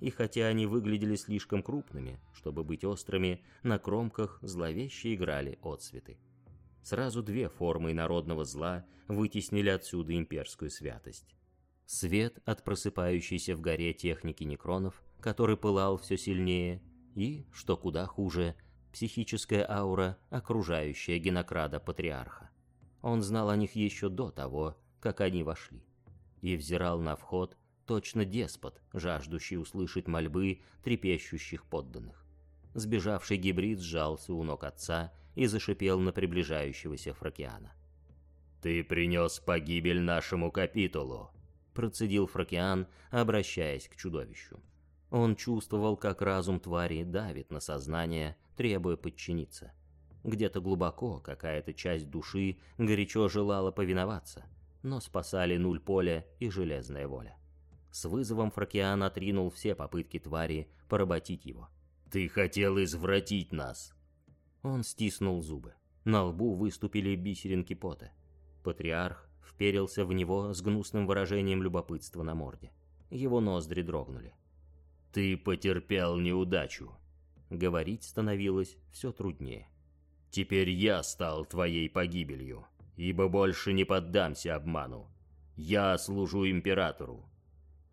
и хотя они выглядели слишком крупными, чтобы быть острыми, на кромках зловеще играли отсветы. Сразу две формы народного зла вытеснили отсюда имперскую святость. Свет от просыпающейся в горе техники некронов, который пылал все сильнее, и, что куда хуже, психическая аура, окружающая генокрада-патриарха. Он знал о них еще до того, как они вошли, и взирал на вход точно деспот, жаждущий услышать мольбы трепещущих подданных. Сбежавший гибрид сжался у ног отца и зашипел на приближающегося Фракиана. «Ты принес погибель нашему капитулу», — процедил Фракиан, обращаясь к чудовищу. Он чувствовал, как разум твари давит на сознание, требуя подчиниться. Где-то глубоко какая-то часть души горячо желала повиноваться, но спасали нуль поля и железная воля. С вызовом Фракиан отринул все попытки твари поработить его. «Ты хотел извратить нас!» Он стиснул зубы. На лбу выступили бисеринки пота. Патриарх вперился в него с гнусным выражением любопытства на морде. Его ноздри дрогнули. «Ты потерпел неудачу!» Говорить становилось все труднее. «Теперь я стал твоей погибелью, ибо больше не поддамся обману. Я служу императору,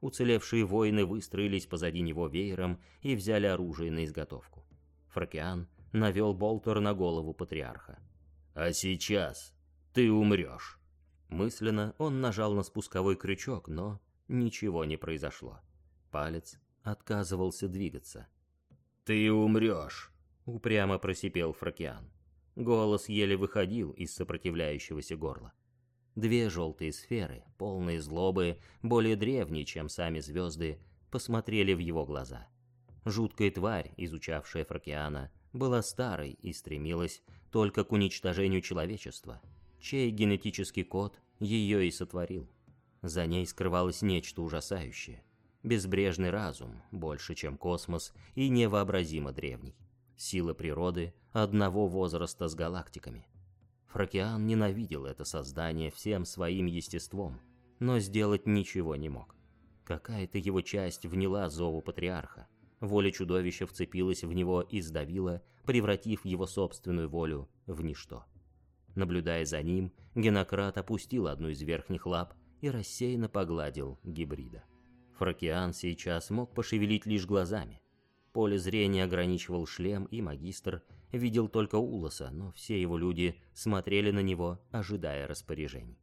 Уцелевшие воины выстроились позади него веером и взяли оружие на изготовку. Фракиан навел болтер на голову патриарха. «А сейчас ты умрешь!» Мысленно он нажал на спусковой крючок, но ничего не произошло. Палец отказывался двигаться. «Ты умрешь!» — упрямо просипел Фракиан. Голос еле выходил из сопротивляющегося горла. Две желтые сферы, полные злобы, более древние, чем сами звезды, посмотрели в его глаза. Жуткая тварь, изучавшая Фракиана, была старой и стремилась только к уничтожению человечества, чей генетический код ее и сотворил. За ней скрывалось нечто ужасающее. Безбрежный разум, больше, чем космос, и невообразимо древний. Сила природы одного возраста с галактиками. Фракиан ненавидел это создание всем своим естеством, но сделать ничего не мог. Какая-то его часть вняла зову патриарха. Воля чудовища вцепилась в него и сдавила, превратив его собственную волю в ничто. Наблюдая за ним, Генократ опустил одну из верхних лап и рассеянно погладил гибрида. Фракиан сейчас мог пошевелить лишь глазами. Поле зрения ограничивал шлем, и магистр видел только Улоса, но все его люди смотрели на него, ожидая распоряжений.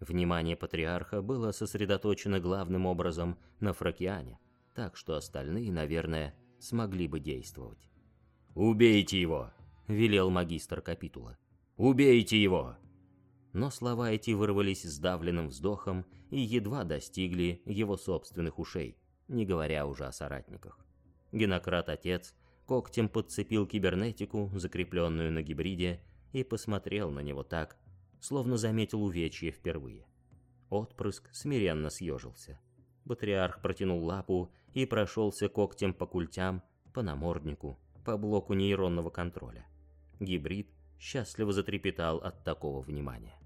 Внимание патриарха было сосредоточено главным образом на Фракиане, так что остальные, наверное, смогли бы действовать. «Убейте его!» — велел магистр капитула. «Убейте его!» Но слова эти вырвались сдавленным вздохом и едва достигли его собственных ушей, не говоря уже о соратниках. Генократ-отец когтем подцепил кибернетику, закрепленную на гибриде, и посмотрел на него так, словно заметил увечье впервые. Отпрыск смиренно съежился. Батриарх протянул лапу и прошелся когтем по культям, по наморднику, по блоку нейронного контроля. Гибрид счастливо затрепетал от такого внимания.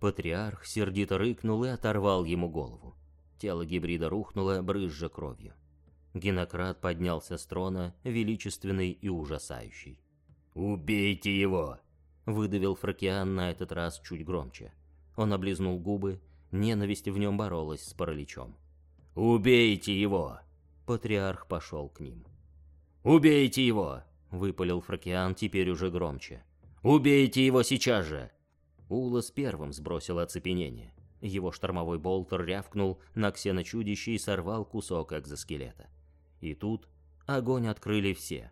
Патриарх сердито рыкнул и оторвал ему голову. Тело гибрида рухнуло, брызжа кровью. Генократ поднялся с трона, величественный и ужасающий. «Убейте его!» — выдавил Фракиан на этот раз чуть громче. Он облизнул губы, ненависть в нем боролась с параличом. «Убейте его!» Патриарх пошел к ним. «Убейте его!» — выпалил Фракиан теперь уже громче. «Убейте его сейчас же!» Улас первым сбросил оцепенение. Его штормовой болтер рявкнул на ксеночудище и сорвал кусок экзоскелета. И тут огонь открыли все,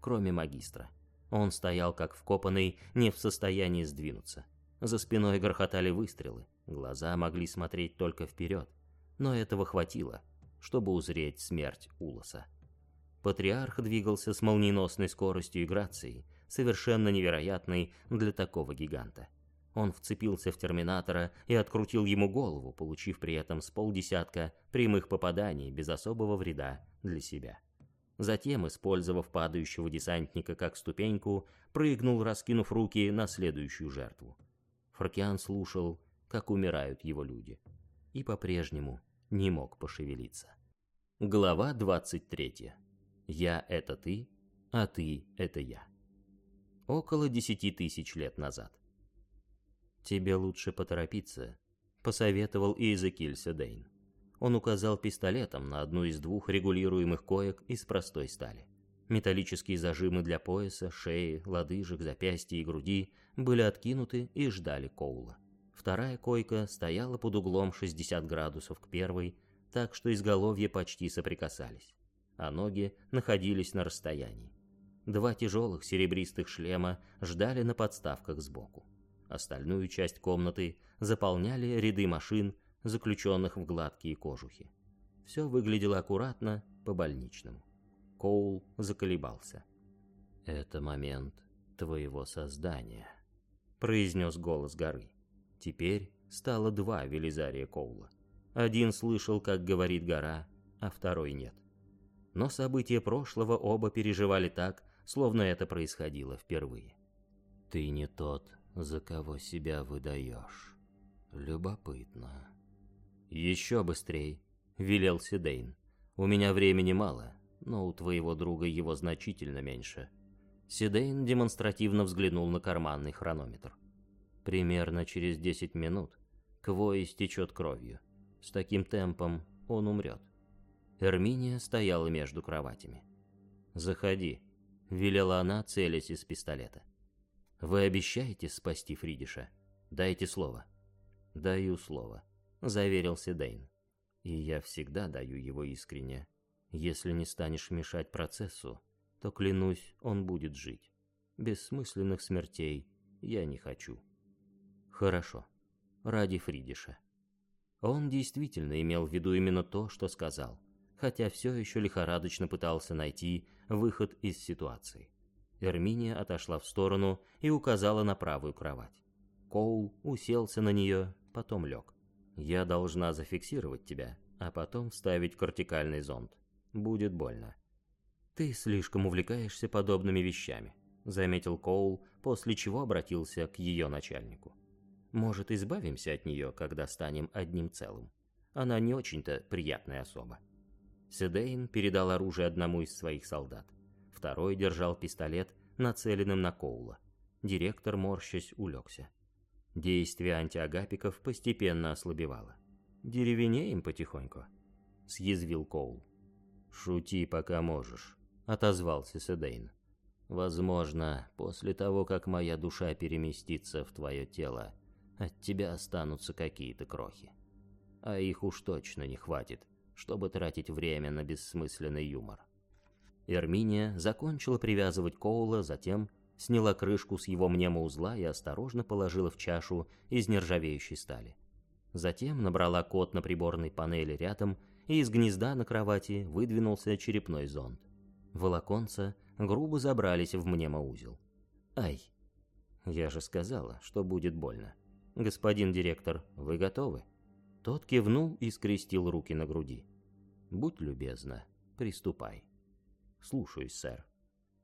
кроме магистра. Он стоял как вкопанный, не в состоянии сдвинуться. За спиной грохотали выстрелы, глаза могли смотреть только вперед, но этого хватило, чтобы узреть смерть Улоса. Патриарх двигался с молниеносной скоростью и грацией, совершенно невероятной для такого гиганта. Он вцепился в терминатора и открутил ему голову, получив при этом с полдесятка прямых попаданий без особого вреда для себя. Затем, использовав падающего десантника как ступеньку, прыгнул, раскинув руки на следующую жертву. Фракиан слушал, как умирают его люди, и по-прежнему не мог пошевелиться. Глава 23. Я — это ты, а ты — это я. Около десяти тысяч лет назад. «Тебе лучше поторопиться», — посоветовал Иезекиль Седейн. Он указал пистолетом на одну из двух регулируемых коек из простой стали. Металлические зажимы для пояса, шеи, лодыжек, запястья и груди были откинуты и ждали Коула. Вторая койка стояла под углом 60 градусов к первой, так что изголовья почти соприкасались, а ноги находились на расстоянии. Два тяжелых серебристых шлема ждали на подставках сбоку. Остальную часть комнаты заполняли ряды машин, заключенных в гладкие кожухи. Все выглядело аккуратно, по-больничному. Коул заколебался. «Это момент твоего создания», — произнес голос горы. Теперь стало два Велизария Коула. Один слышал, как говорит гора, а второй нет. Но события прошлого оба переживали так, словно это происходило впервые. «Ты не тот, за кого себя выдаешь. Любопытно». «Еще быстрей», — велел Сидейн. «У меня времени мало, но у твоего друга его значительно меньше». Сидейн демонстративно взглянул на карманный хронометр. Примерно через десять минут Кво истечет кровью. С таким темпом он умрет. Эрминия стояла между кроватями. «Заходи», — велела она, целясь из пистолета. «Вы обещаете спасти Фридиша? Дайте слово». «Даю слово», — заверился Дейн. «И я всегда даю его искренне. Если не станешь мешать процессу, то, клянусь, он будет жить. Бессмысленных смертей я не хочу». «Хорошо. Ради Фридиша». Он действительно имел в виду именно то, что сказал, хотя все еще лихорадочно пытался найти выход из ситуации. Эрминия отошла в сторону и указала на правую кровать. Коул уселся на нее, потом лег. «Я должна зафиксировать тебя, а потом вставить кортикальный зонд. Будет больно». «Ты слишком увлекаешься подобными вещами», — заметил Коул, после чего обратился к ее начальнику. Может, избавимся от нее, когда станем одним целым. Она не очень-то приятная особа. Седейн передал оружие одному из своих солдат. Второй держал пистолет, нацеленным на Коула. Директор, морщась, улегся. Действие антиагапиков постепенно ослабевало. «Деревенеем потихоньку», — съязвил Коул. «Шути, пока можешь», — отозвался Седейн. «Возможно, после того, как моя душа переместится в твое тело, от тебя останутся какие-то крохи. А их уж точно не хватит, чтобы тратить время на бессмысленный юмор. Эрминия закончила привязывать Коула, затем сняла крышку с его мнемоузла и осторожно положила в чашу из нержавеющей стали. Затем набрала код на приборной панели рядом, и из гнезда на кровати выдвинулся черепной зонд. Волоконца грубо забрались в мнемоузел. «Ай!» «Я же сказала, что будет больно». «Господин директор, вы готовы?» Тот кивнул и скрестил руки на груди. «Будь любезна, приступай». «Слушаюсь, сэр».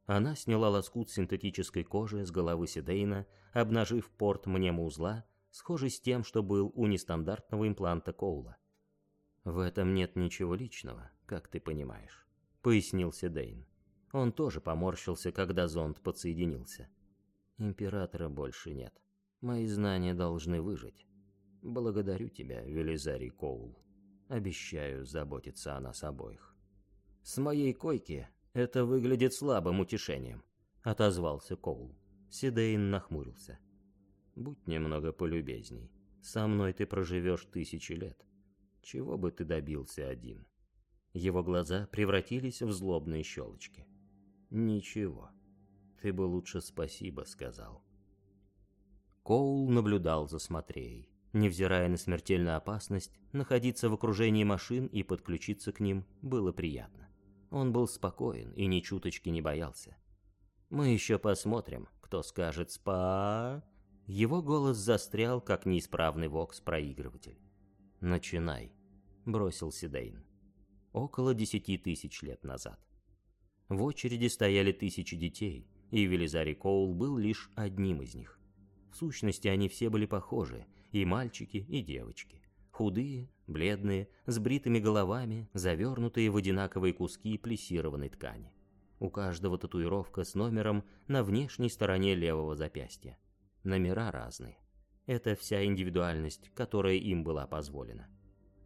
Она сняла лоскут синтетической кожи с головы Сидейна, обнажив порт мнемоузла, схожий с тем, что был у нестандартного импланта Коула. «В этом нет ничего личного, как ты понимаешь», — пояснил Сидейн. Он тоже поморщился, когда зонд подсоединился. «Императора больше нет. Мои знания должны выжить. Благодарю тебя, Велизарий Коул. Обещаю заботиться о нас обоих. С моей койки это выглядит слабым утешением, отозвался Коул. Сидейн нахмурился. Будь немного полюбезней. Со мной ты проживешь тысячи лет. Чего бы ты добился один? Его глаза превратились в злобные щелочки. Ничего. Ты бы лучше спасибо сказал. Коул наблюдал за Смотреей. Невзирая на смертельную опасность, находиться в окружении машин и подключиться к ним было приятно. Он был спокоен и ни чуточки не боялся. «Мы еще посмотрим, кто скажет «спа...» Его голос застрял, как неисправный вокс-проигрыватель. «Начинай», — бросил Сидейн. Около десяти тысяч лет назад. В очереди стояли тысячи детей, и Велизарий Коул был лишь одним из них. В сущности, они все были похожи, и мальчики, и девочки. Худые, бледные, с бритыми головами, завернутые в одинаковые куски плессированной ткани. У каждого татуировка с номером на внешней стороне левого запястья. Номера разные. Это вся индивидуальность, которая им была позволена.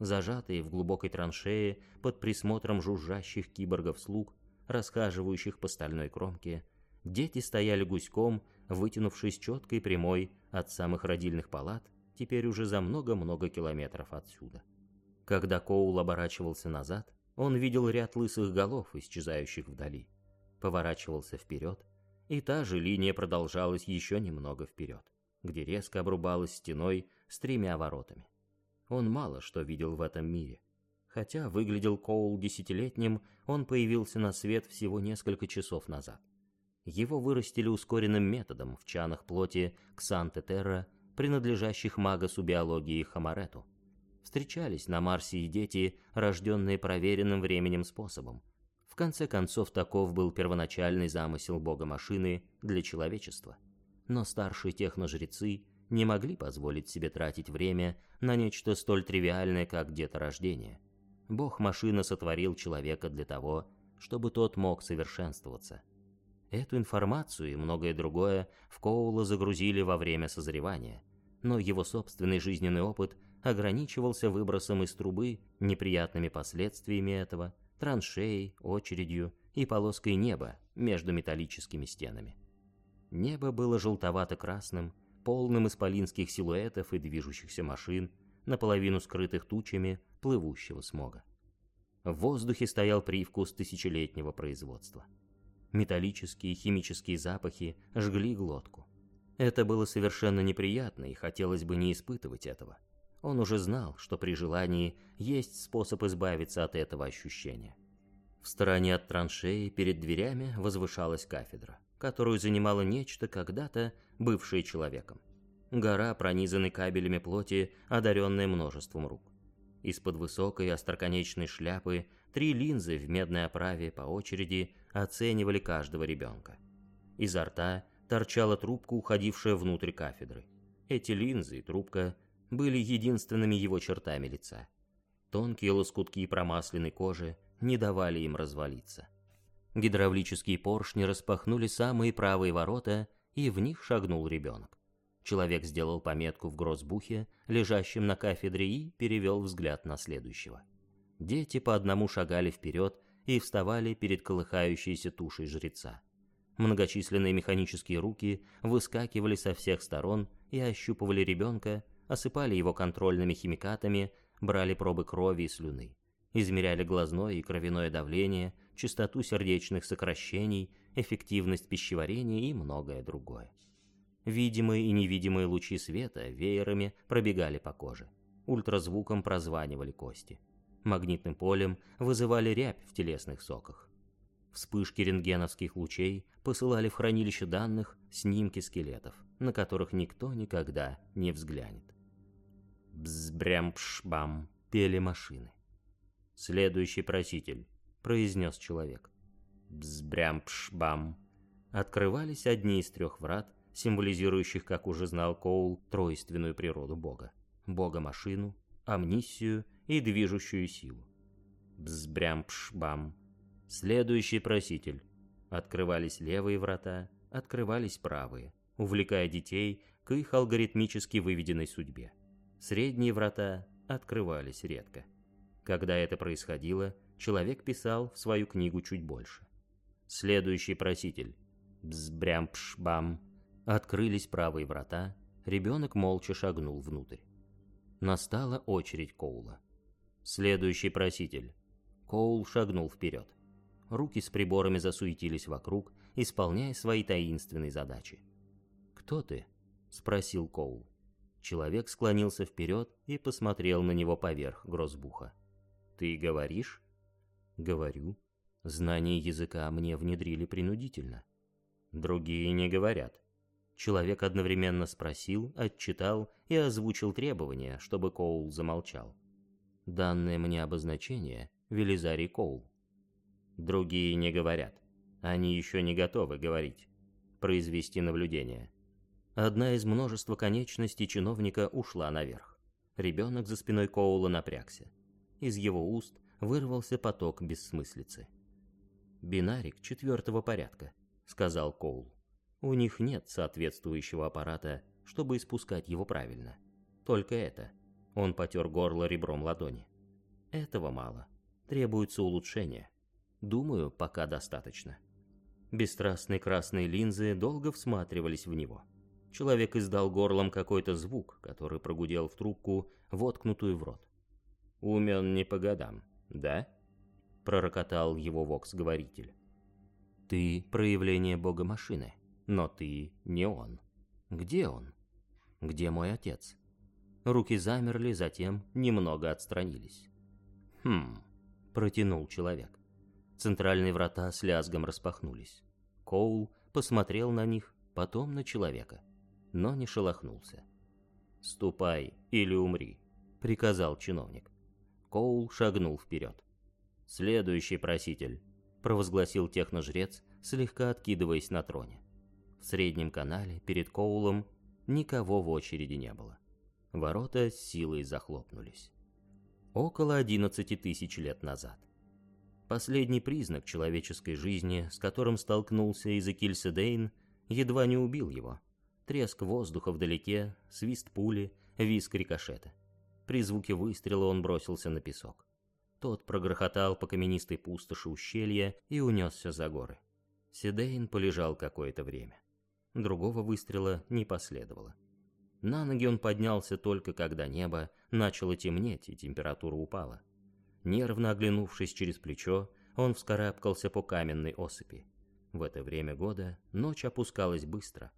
Зажатые в глубокой траншее под присмотром жужжащих киборгов-слуг, расхаживающих по стальной кромке, дети стояли гуськом, вытянувшись четкой прямой от самых родильных палат, теперь уже за много-много километров отсюда. Когда Коул оборачивался назад, он видел ряд лысых голов, исчезающих вдали. Поворачивался вперед, и та же линия продолжалась еще немного вперед где резко обрубалась стеной с тремя воротами. Он мало что видел в этом мире. Хотя выглядел Коул десятилетним, он появился на свет всего несколько часов назад. Его вырастили ускоренным методом в чанах плоти Ксанте-Терра, принадлежащих магасу биологии Хамарету. Встречались на Марсе и дети, рожденные проверенным временем способом. В конце концов, таков был первоначальный замысел бога-машины для человечества – но старшие техножрецы не могли позволить себе тратить время на нечто столь тривиальное, как деторождение. Бог-машина сотворил человека для того, чтобы тот мог совершенствоваться. Эту информацию и многое другое в Коула загрузили во время созревания, но его собственный жизненный опыт ограничивался выбросом из трубы, неприятными последствиями этого, траншеей, очередью и полоской неба между металлическими стенами. Небо было желтовато-красным, полным исполинских силуэтов и движущихся машин, наполовину скрытых тучами плывущего смога. В воздухе стоял привкус тысячелетнего производства. Металлические и химические запахи жгли глотку. Это было совершенно неприятно, и хотелось бы не испытывать этого. Он уже знал, что при желании есть способ избавиться от этого ощущения. В стороне от траншеи перед дверями возвышалась кафедра которую занимало нечто когда-то бывшее человеком. Гора, пронизанной кабелями плоти, одаренная множеством рук. Из-под высокой остроконечной шляпы три линзы в медной оправе по очереди оценивали каждого ребенка. Изо рта торчала трубка, уходившая внутрь кафедры. Эти линзы и трубка были единственными его чертами лица. Тонкие лоскутки промасленной кожи не давали им развалиться. Гидравлические поршни распахнули самые правые ворота, и в них шагнул ребенок. Человек сделал пометку в грозбухе, лежащем на кафедре, и перевел взгляд на следующего. Дети по одному шагали вперед и вставали перед колыхающейся тушей жреца. Многочисленные механические руки выскакивали со всех сторон и ощупывали ребенка, осыпали его контрольными химикатами, брали пробы крови и слюны измеряли глазное и кровяное давление, частоту сердечных сокращений, эффективность пищеварения и многое другое. Видимые и невидимые лучи света веерами пробегали по коже. Ультразвуком прозванивали кости. Магнитным полем вызывали рябь в телесных соках. Вспышки рентгеновских лучей посылали в хранилище данных снимки скелетов, на которых никто никогда не взглянет. Бзбрямпшбам пели машины. «Следующий проситель», — произнес человек. Бзбрямпшбам. Открывались одни из трех врат, символизирующих, как уже знал Коул, тройственную природу Бога. Бога-машину, амнисию и движущую силу. Бзбрямпшбам. Следующий проситель. Открывались левые врата, открывались правые, увлекая детей к их алгоритмически выведенной судьбе. Средние врата открывались редко. Когда это происходило, человек писал в свою книгу чуть больше. Следующий проситель. Бзбрямпшбам. Открылись правые врата, ребенок молча шагнул внутрь. Настала очередь Коула. Следующий проситель. Коул шагнул вперед. Руки с приборами засуетились вокруг, исполняя свои таинственные задачи. «Кто ты?» — спросил Коул. Человек склонился вперед и посмотрел на него поверх грозбуха. Ты говоришь? Говорю. Знание языка мне внедрили принудительно. Другие не говорят. Человек одновременно спросил, отчитал и озвучил требования, чтобы Коул замолчал. Данное мне обозначение — Велизарий Коул. Другие не говорят. Они еще не готовы говорить. Произвести наблюдение. Одна из множества конечностей чиновника ушла наверх. Ребенок за спиной Коула напрягся. Из его уст вырвался поток бессмыслицы. «Бинарик четвертого порядка», — сказал Коул. «У них нет соответствующего аппарата, чтобы испускать его правильно. Только это». Он потер горло ребром ладони. «Этого мало. Требуется улучшение. Думаю, пока достаточно». Бесстрастные красные линзы долго всматривались в него. Человек издал горлом какой-то звук, который прогудел в трубку, воткнутую в рот. «Умен не по годам, да?» — пророкотал его вокс-говоритель. «Ты — проявление бога машины, но ты не он. Где он? Где мой отец?» Руки замерли, затем немного отстранились. «Хм...» — протянул человек. Центральные врата с лязгом распахнулись. Коул посмотрел на них, потом на человека, но не шелохнулся. «Ступай или умри», — приказал чиновник. Коул шагнул вперед. «Следующий проситель», — провозгласил техножрец, слегка откидываясь на троне. В среднем канале перед Коулом никого в очереди не было. Ворота с силой захлопнулись. Около одиннадцати тысяч лет назад. Последний признак человеческой жизни, с которым столкнулся Изекиль Седейн, едва не убил его. Треск воздуха вдалеке, свист пули, виск рикошета. При звуке выстрела он бросился на песок. Тот прогрохотал по каменистой пустоши ущелья и унесся за горы. Седейн полежал какое-то время. Другого выстрела не последовало. На ноги он поднялся только когда небо начало темнеть и температура упала. Нервно оглянувшись через плечо, он вскарабкался по каменной осыпи. В это время года ночь опускалась быстро.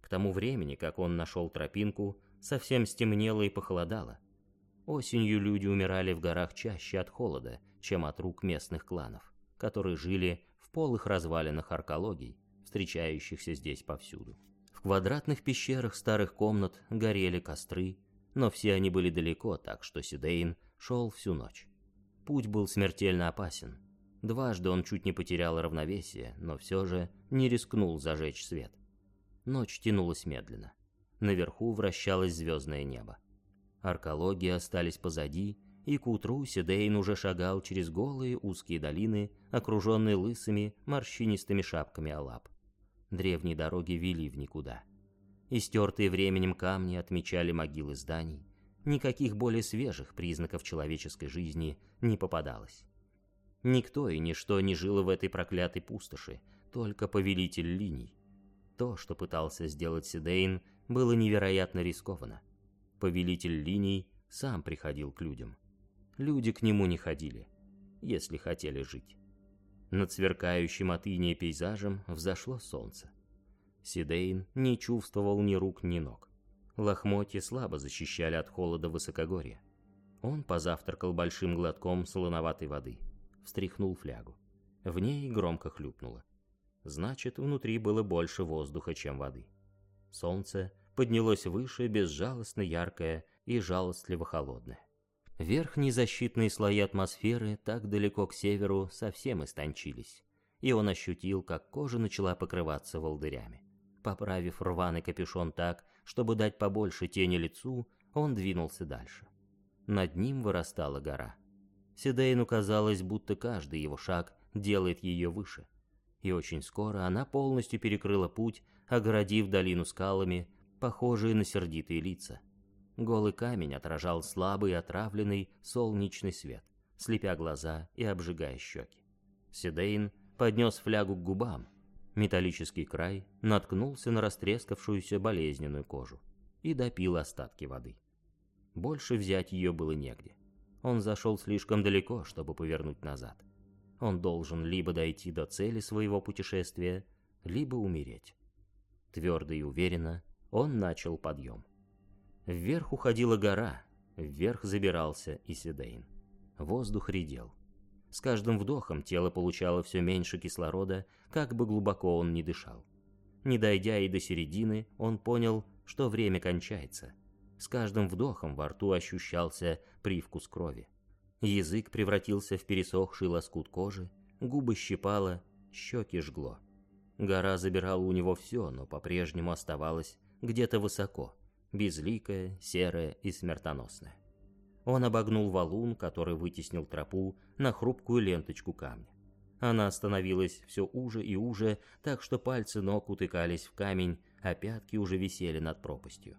К тому времени, как он нашел тропинку, совсем стемнело и похолодало. Осенью люди умирали в горах чаще от холода, чем от рук местных кланов, которые жили в полых развалинах аркологий, встречающихся здесь повсюду. В квадратных пещерах старых комнат горели костры, но все они были далеко, так что Сидейн шел всю ночь. Путь был смертельно опасен. Дважды он чуть не потерял равновесие, но все же не рискнул зажечь свет. Ночь тянулась медленно. Наверху вращалось звездное небо. Аркологии остались позади, и к утру Сидейн уже шагал через голые узкие долины, окруженные лысыми, морщинистыми шапками алап. Древние дороги вели в никуда. Истертые временем камни отмечали могилы зданий, никаких более свежих признаков человеческой жизни не попадалось. Никто и ничто не жило в этой проклятой пустоши, только повелитель линий. То, что пытался сделать Сидейн, было невероятно рискованно. Повелитель линий сам приходил к людям. Люди к нему не ходили, если хотели жить. Над сверкающим от иния пейзажем взошло солнце. Сидейн не чувствовал ни рук, ни ног. Лохмотья слабо защищали от холода высокогорья. Он позавтракал большим глотком солоноватой воды, встряхнул флягу. В ней громко хлюпнуло. Значит, внутри было больше воздуха, чем воды. Солнце поднялось выше, безжалостно яркое и жалостливо холодное. Верхние защитные слои атмосферы так далеко к северу совсем истончились, и он ощутил, как кожа начала покрываться волдырями. Поправив рваный капюшон так, чтобы дать побольше тени лицу, он двинулся дальше. Над ним вырастала гора. Седейну казалось, будто каждый его шаг делает ее выше. И очень скоро она полностью перекрыла путь, огородив долину скалами, похожие на сердитые лица. Голый камень отражал слабый отравленный солнечный свет, слепя глаза и обжигая щеки. Седейн поднес флягу к губам, Металлический край наткнулся на растрескавшуюся болезненную кожу и допил остатки воды. Больше взять ее было негде. Он зашел слишком далеко, чтобы повернуть назад. Он должен либо дойти до цели своего путешествия, либо умереть. Твердо и уверенно он начал подъем. Вверх уходила гора, вверх забирался и Сидейн. Воздух редел. С каждым вдохом тело получало все меньше кислорода, как бы глубоко он ни дышал. Не дойдя и до середины, он понял, что время кончается. С каждым вдохом во рту ощущался привкус крови. Язык превратился в пересохший лоскут кожи, губы щипало, щеки жгло. Гора забирала у него все, но по-прежнему оставалась где-то высоко, безликая, серая и смертоносная. Он обогнул валун, который вытеснил тропу на хрупкую ленточку камня. Она становилась все уже и уже, так что пальцы ног утыкались в камень, а пятки уже висели над пропастью.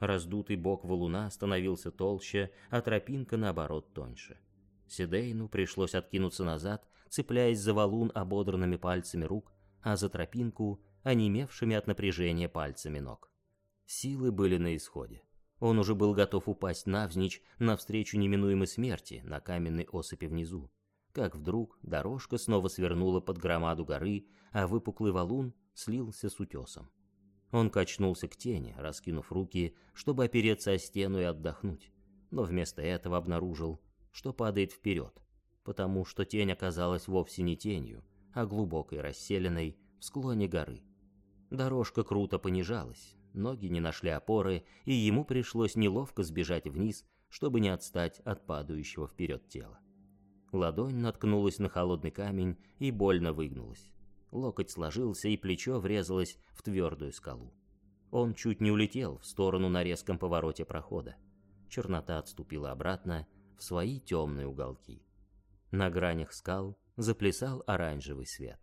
Раздутый бок валуна становился толще, а тропинка, наоборот, тоньше. Сидейну пришлось откинуться назад, цепляясь за валун ободранными пальцами рук, а за тропинку — онемевшими от напряжения пальцами ног. Силы были на исходе. Он уже был готов упасть навзничь навстречу неминуемой смерти на каменной осыпи внизу, как вдруг дорожка снова свернула под громаду горы, а выпуклый валун слился с утесом. Он качнулся к тени, раскинув руки, чтобы опереться о стену и отдохнуть, но вместо этого обнаружил, что падает вперед, потому что тень оказалась вовсе не тенью, а глубокой расселенной в склоне горы. Дорожка круто понижалась, ноги не нашли опоры, и ему пришлось неловко сбежать вниз, чтобы не отстать от падающего вперед тела. Ладонь наткнулась на холодный камень и больно выгнулась. Локоть сложился, и плечо врезалось в твердую скалу. Он чуть не улетел в сторону на резком повороте прохода. Чернота отступила обратно в свои темные уголки. На гранях скал заплясал оранжевый свет.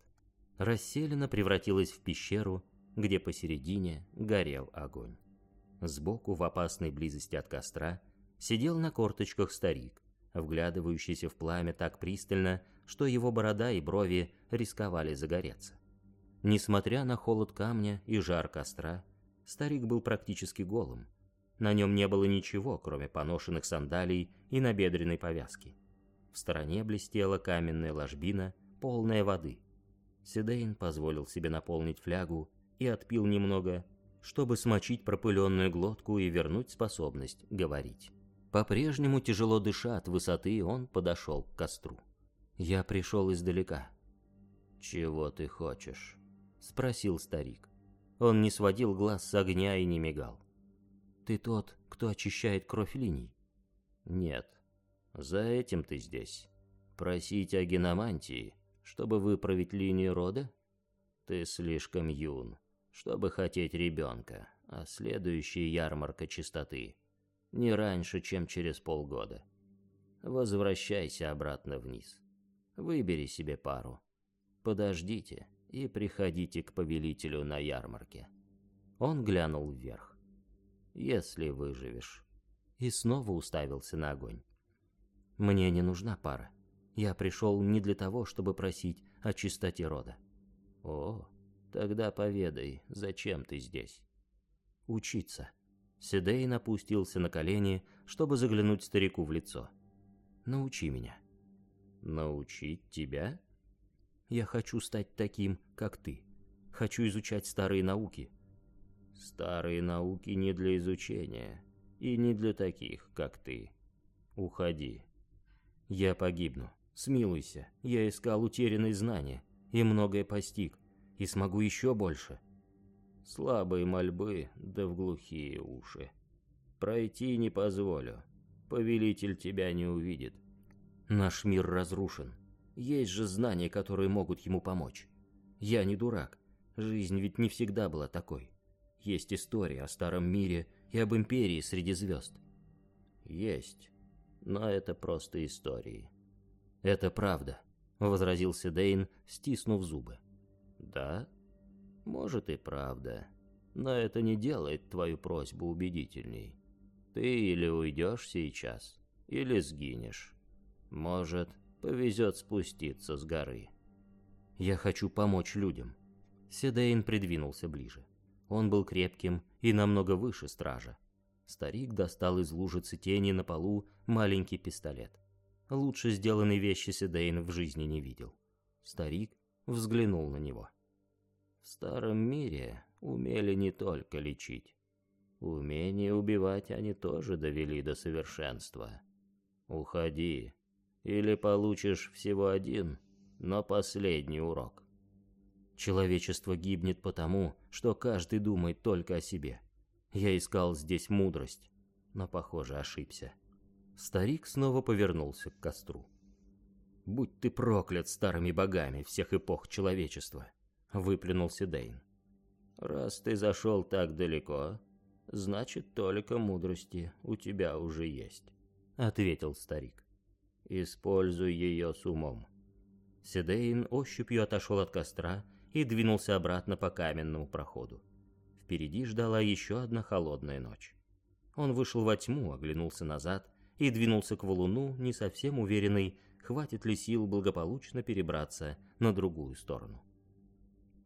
Расселена превратилась в пещеру, где посередине горел огонь. Сбоку, в опасной близости от костра, сидел на корточках старик, вглядывающийся в пламя так пристально, что его борода и брови рисковали загореться. Несмотря на холод камня и жар костра, старик был практически голым. На нем не было ничего, кроме поношенных сандалий и набедренной повязки. В стороне блестела каменная ложбина, полная воды. Сидейн позволил себе наполнить флягу и отпил немного, чтобы смочить пропыленную глотку и вернуть способность говорить. По-прежнему тяжело дыша от высоты, он подошел к костру. Я пришел издалека. «Чего ты хочешь?» — спросил старик. Он не сводил глаз с огня и не мигал. «Ты тот, кто очищает кровь линий?» «Нет. За этим ты здесь. Просить о геномантии, чтобы выправить линию рода? Ты слишком юн чтобы хотеть ребенка, а следующая ярмарка чистоты не раньше, чем через полгода. Возвращайся обратно вниз. Выбери себе пару. Подождите и приходите к повелителю на ярмарке. Он глянул вверх. Если выживешь. И снова уставился на огонь. Мне не нужна пара. Я пришел не для того, чтобы просить о чистоте рода. О, Тогда поведай, зачем ты здесь? Учиться. Седейн опустился на колени, чтобы заглянуть старику в лицо. Научи меня. Научить тебя? Я хочу стать таким, как ты. Хочу изучать старые науки. Старые науки не для изучения. И не для таких, как ты. Уходи. Я погибну. Смилуйся. Я искал утерянные знания и многое постиг и смогу еще больше. Слабые мольбы, да в глухие уши. Пройти не позволю. Повелитель тебя не увидит. Наш мир разрушен. Есть же знания, которые могут ему помочь. Я не дурак. Жизнь ведь не всегда была такой. Есть история о старом мире и об империи среди звезд. Есть. Но это просто истории. Это правда, возразил Седейн, стиснув зубы. Да? Может и правда. Но это не делает твою просьбу убедительней. Ты или уйдешь сейчас, или сгинешь. Может, повезет спуститься с горы. Я хочу помочь людям. Седейн придвинулся ближе. Он был крепким и намного выше стража. Старик достал из лужицы тени на полу маленький пистолет. Лучше сделанной вещи Седейн в жизни не видел. Старик взглянул на него. В старом мире умели не только лечить. Умение убивать они тоже довели до совершенства. Уходи, или получишь всего один, но последний урок. Человечество гибнет потому, что каждый думает только о себе. Я искал здесь мудрость, но, похоже, ошибся. Старик снова повернулся к костру. «Будь ты проклят старыми богами всех эпох человечества!» — выплюнул Сидейн. «Раз ты зашел так далеко, значит, только мудрости у тебя уже есть. — ответил старик. «Используй ее с умом». Седейн ощупью отошел от костра и двинулся обратно по каменному проходу. Впереди ждала еще одна холодная ночь. Он вышел во тьму, оглянулся назад и двинулся к валуну, не совсем уверенный, хватит ли сил благополучно перебраться на другую сторону.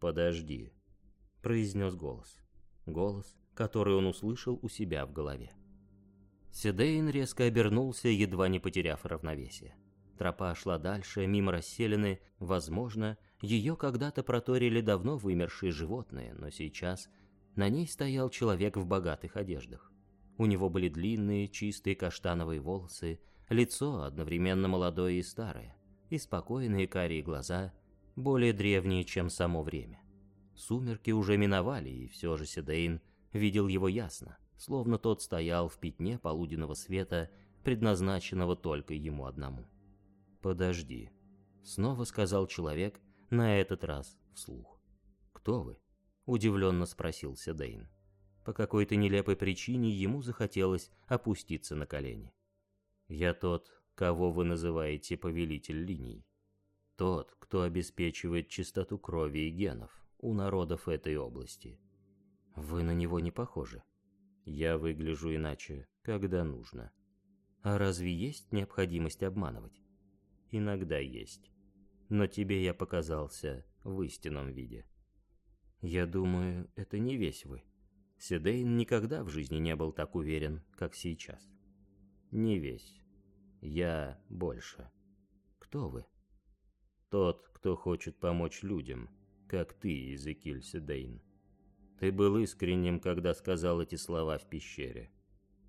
«Подожди», — произнес голос. Голос, который он услышал у себя в голове. Седейн резко обернулся, едва не потеряв равновесие. Тропа шла дальше, мимо расселены, возможно, ее когда-то проторили давно вымершие животные, но сейчас на ней стоял человек в богатых одеждах. У него были длинные, чистые каштановые волосы, лицо одновременно молодое и старое, и спокойные карие глаза, более древние, чем само время. Сумерки уже миновали, и все же Седейн видел его ясно, словно тот стоял в пятне полуденного света, предназначенного только ему одному. «Подожди», — снова сказал человек, на этот раз вслух. «Кто вы?» — удивленно спросил Седейн. По какой-то нелепой причине ему захотелось опуститься на колени. «Я тот, кого вы называете повелитель линий. Тот, кто обеспечивает чистоту крови и генов у народов этой области. Вы на него не похожи. Я выгляжу иначе, когда нужно. А разве есть необходимость обманывать? Иногда есть. Но тебе я показался в истинном виде. Я думаю, это не весь вы. Седейн никогда в жизни не был так уверен, как сейчас. Не весь. Я больше. Кто вы? Тот, кто хочет помочь людям, как ты, Изекиль Седейн. Ты был искренним, когда сказал эти слова в пещере.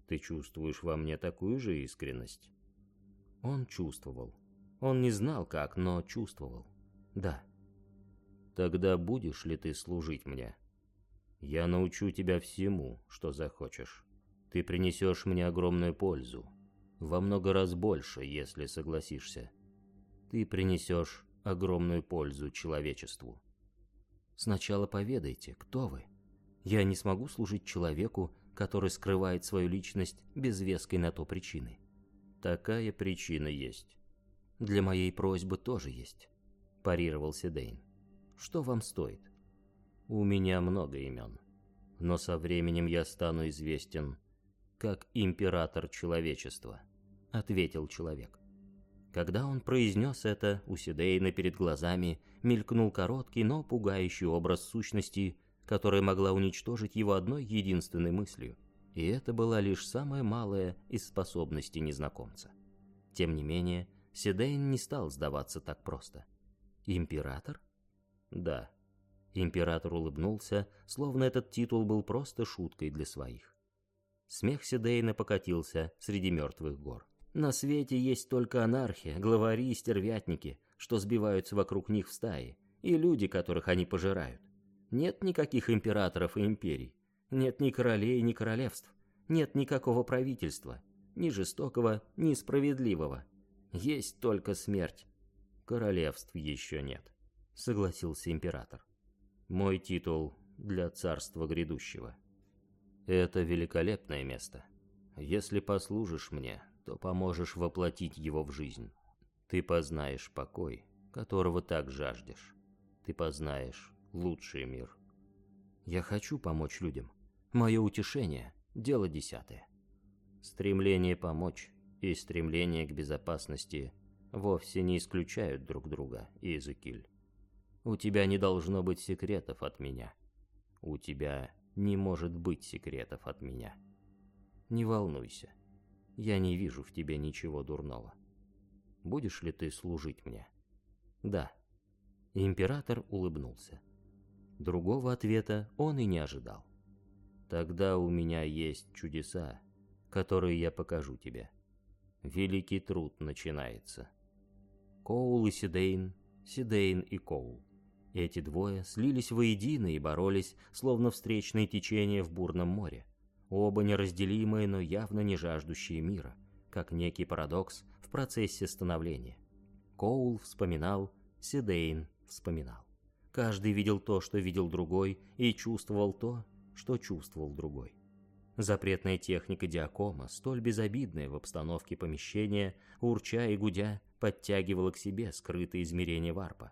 Ты чувствуешь во мне такую же искренность? Он чувствовал. Он не знал как, но чувствовал. Да. Тогда будешь ли ты служить мне? Я научу тебя всему, что захочешь. Ты принесешь мне огромную пользу. Во много раз больше, если согласишься. Ты принесешь огромную пользу человечеству. Сначала поведайте, кто вы. Я не смогу служить человеку, который скрывает свою личность без веской на то причины. Такая причина есть. Для моей просьбы тоже есть, парировал Седейн. Что вам стоит? У меня много имен, но со временем я стану известен как император человечества, ответил человек. Когда он произнес это, у Сидейна перед глазами мелькнул короткий, но пугающий образ сущности, которая могла уничтожить его одной единственной мыслью. И это была лишь самая малая из способностей незнакомца. Тем не менее, Сидейн не стал сдаваться так просто. «Император?» «Да», Император улыбнулся, словно этот титул был просто шуткой для своих. Смех Сидейна покатился среди мертвых гор. На свете есть только анархия, главари и стервятники, что сбиваются вокруг них в стаи, и люди, которых они пожирают. Нет никаких императоров и империй, нет ни королей, ни королевств, нет никакого правительства, ни жестокого, ни справедливого. Есть только смерть. Королевств еще нет, согласился император мой титул для царства грядущего. Это великолепное место. Если послужишь мне, то поможешь воплотить его в жизнь. Ты познаешь покой, которого так жаждешь. Ты познаешь лучший мир. Я хочу помочь людям. Мое утешение – дело десятое. Стремление помочь и стремление к безопасности вовсе не исключают друг друга, Изекиль. У тебя не должно быть секретов от меня. У тебя не может быть секретов от меня. Не волнуйся. Я не вижу в тебе ничего дурного. Будешь ли ты служить мне? Да. Император улыбнулся. Другого ответа он и не ожидал. Тогда у меня есть чудеса, которые я покажу тебе. Великий труд начинается. Коул и Сидейн, Сидейн и Коул. Эти двое слились воедино и боролись, словно встречные течения в бурном море. Оба неразделимые, но явно не жаждущие мира, как некий парадокс в процессе становления. Коул вспоминал, Седейн вспоминал. Каждый видел то, что видел другой, и чувствовал то, что чувствовал другой. Запретная техника диакома, столь безобидная в обстановке помещения, урча и гудя, подтягивала к себе скрытые измерения варпа.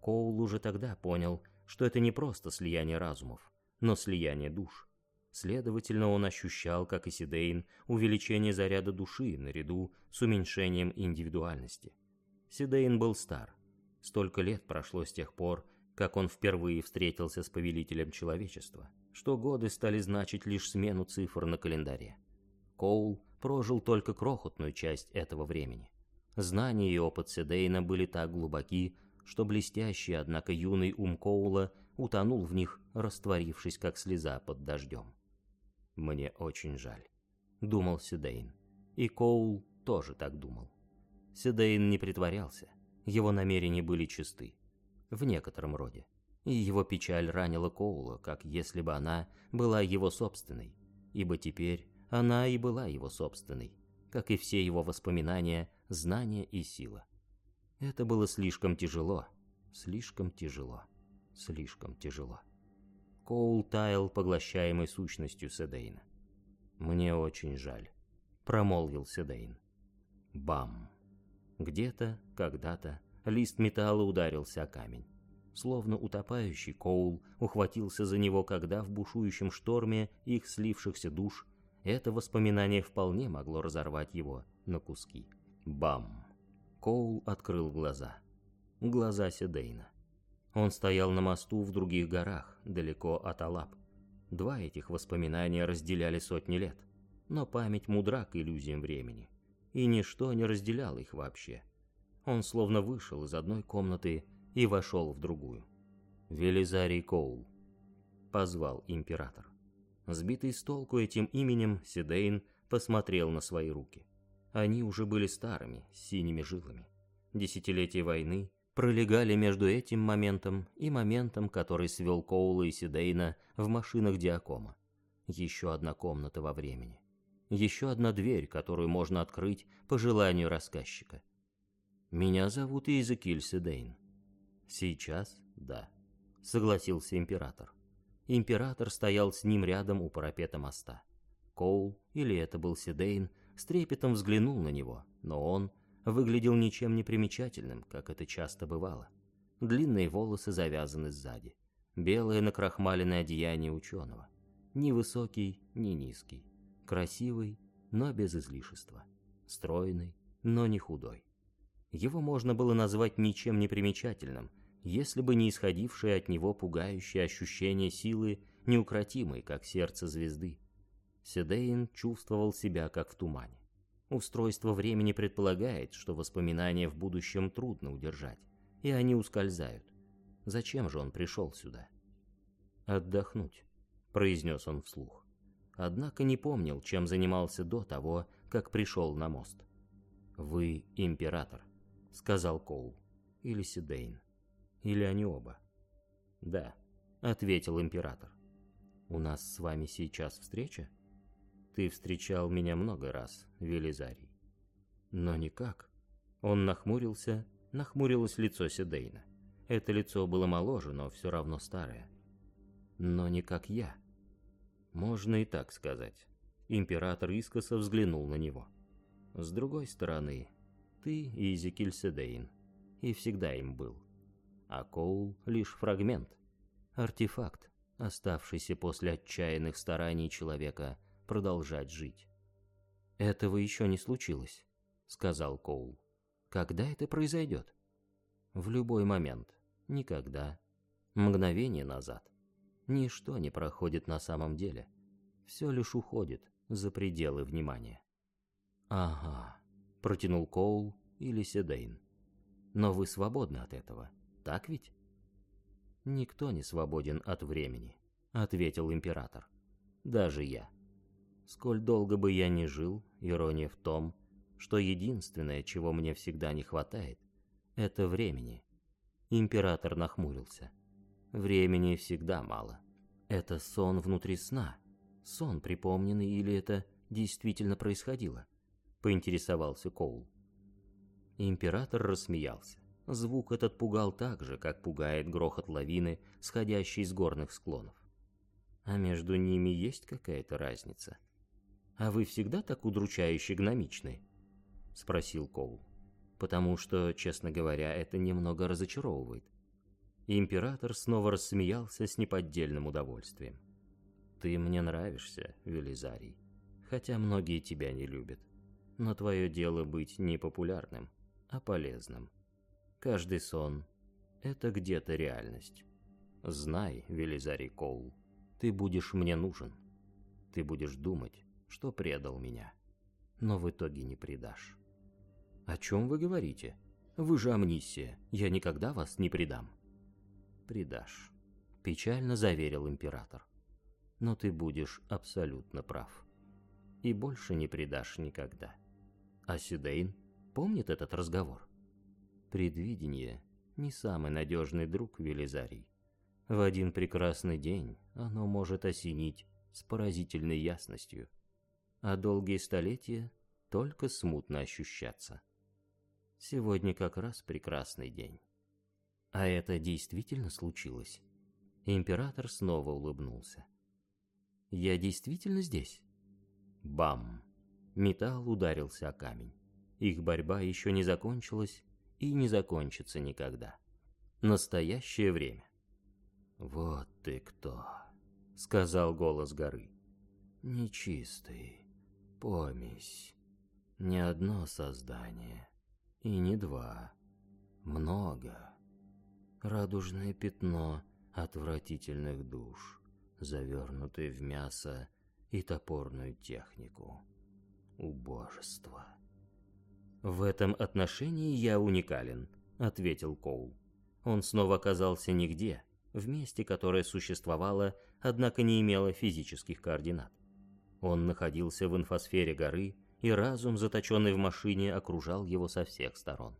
Коул уже тогда понял, что это не просто слияние разумов, но слияние душ. Следовательно, он ощущал, как и Сидейн, увеличение заряда души наряду с уменьшением индивидуальности. Сидейн был стар. Столько лет прошло с тех пор, как он впервые встретился с повелителем человечества, что годы стали значить лишь смену цифр на календаре. Коул прожил только крохотную часть этого времени. Знания и опыт Седейна были так глубоки, что блестящий, однако юный ум Коула утонул в них, растворившись как слеза под дождем. «Мне очень жаль», — думал Седейн. И Коул тоже так думал. Седейн не притворялся, его намерения были чисты в некотором роде. И его печаль ранила Коула, как если бы она была его собственной, ибо теперь она и была его собственной, как и все его воспоминания, знания и сила. Это было слишком тяжело, слишком тяжело, слишком тяжело. Коул таял, поглощаемой сущностью Седейна. «Мне очень жаль», — промолвил Седейн. Бам! Где-то, когда-то, Лист металла ударился о камень. Словно утопающий, Коул ухватился за него, когда в бушующем шторме их слившихся душ это воспоминание вполне могло разорвать его на куски. Бам! Коул открыл глаза. Глаза Седейна. Он стоял на мосту в других горах, далеко от Алап. Два этих воспоминания разделяли сотни лет, но память мудра к иллюзиям времени, и ничто не разделяло их вообще. Он словно вышел из одной комнаты и вошел в другую. Велизарий Коул. Позвал император. Сбитый с толку этим именем, Сидейн посмотрел на свои руки. Они уже были старыми, с синими жилами. Десятилетия войны пролегали между этим моментом и моментом, который свел Коула и Сидейна в машинах Диакома. Еще одна комната во времени. Еще одна дверь, которую можно открыть по желанию рассказчика. Меня зовут Иезекиль Седейн. Сейчас, да, согласился император. Император стоял с ним рядом у парапета моста. Коул, или это был Седейн, с трепетом взглянул на него, но он выглядел ничем не примечательным, как это часто бывало. Длинные волосы завязаны сзади. Белое накрахмаленное одеяние ученого. Ни высокий, ни низкий. Красивый, но без излишества. Стройный, но не худой. Его можно было назвать ничем не примечательным, если бы не исходившее от него пугающее ощущение силы, неукротимой, как сердце звезды. Седейн чувствовал себя как в тумане. Устройство времени предполагает, что воспоминания в будущем трудно удержать, и они ускользают. Зачем же он пришел сюда? «Отдохнуть», — произнес он вслух. Однако не помнил, чем занимался до того, как пришел на мост. «Вы император», — сказал Коул. «Или Сидейн. Или они оба». «Да», — ответил император. «У нас с вами сейчас встреча?» «Ты встречал меня много раз, Велизарий». «Но никак». Он нахмурился, нахмурилось лицо Сидейна. Это лицо было моложе, но все равно старое. «Но не как я». «Можно и так сказать». Император искоса взглянул на него. «С другой стороны, ты и Изекиль Седейн. И всегда им был. А Коул — лишь фрагмент. Артефакт, оставшийся после отчаянных стараний человека продолжать жить. «Этого еще не случилось», — сказал Коул. «Когда это произойдет?» «В любой момент. Никогда. Мгновение назад. Ничто не проходит на самом деле. Все лишь уходит за пределы внимания». «Ага», протянул Коул или Седейн. Но вы свободны от этого, так ведь? Никто не свободен от времени, ответил император. Даже я. Сколь долго бы я ни жил, ирония в том, что единственное, чего мне всегда не хватает, это времени. Император нахмурился. Времени всегда мало. Это сон внутри сна. Сон припомненный или это действительно происходило? поинтересовался Коул. Император рассмеялся. Звук этот пугал так же, как пугает грохот лавины, сходящей с горных склонов. А между ними есть какая-то разница? А вы всегда так удручающе гномичны? Спросил Коул. Потому что, честно говоря, это немного разочаровывает. Император снова рассмеялся с неподдельным удовольствием. «Ты мне нравишься, Велизарий, хотя многие тебя не любят. Но твое дело быть не популярным, а полезным. Каждый сон — это где-то реальность. Знай, Велизарий Коул, ты будешь мне нужен. Ты будешь думать, что предал меня, но в итоге не предашь. О чем вы говорите? Вы же амнисия, я никогда вас не предам предашь», — печально заверил император. «Но ты будешь абсолютно прав. И больше не предашь никогда». А Сюдейн помнит этот разговор? Предвидение — не самый надежный друг Велизарий. В один прекрасный день оно может осенить с поразительной ясностью, а долгие столетия только смутно ощущаться. Сегодня как раз прекрасный день. А это действительно случилось? Император снова улыбнулся. Я действительно здесь? Бам! Металл ударился о камень. Их борьба еще не закончилась и не закончится никогда. Настоящее время. «Вот ты кто!» — сказал голос горы. «Нечистый, помесь, не одно создание, и не два, много» радужное пятно отвратительных душ, завернутые в мясо и топорную технику. Убожество. «В этом отношении я уникален», — ответил Коул. Он снова оказался нигде, в месте, которое существовало, однако не имело физических координат. Он находился в инфосфере горы, и разум, заточенный в машине, окружал его со всех сторон.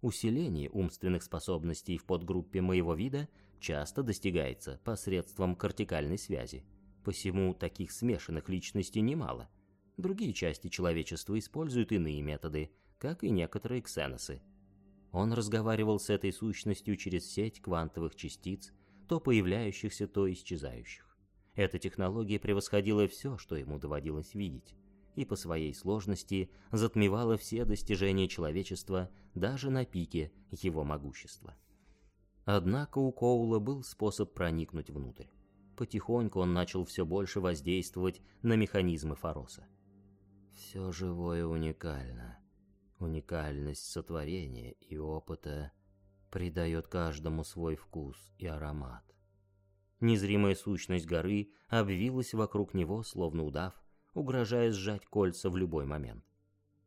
Усиление умственных способностей в подгруппе моего вида часто достигается посредством кортикальной связи. Посему таких смешанных личностей немало. Другие части человечества используют иные методы, как и некоторые ксеносы. Он разговаривал с этой сущностью через сеть квантовых частиц, то появляющихся, то исчезающих. Эта технология превосходила все, что ему доводилось видеть и по своей сложности затмевала все достижения человечества даже на пике его могущества. Однако у Коула был способ проникнуть внутрь. Потихоньку он начал все больше воздействовать на механизмы Фароса. Все живое уникально. Уникальность сотворения и опыта придает каждому свой вкус и аромат. Незримая сущность горы обвилась вокруг него, словно удав, угрожая сжать кольца в любой момент.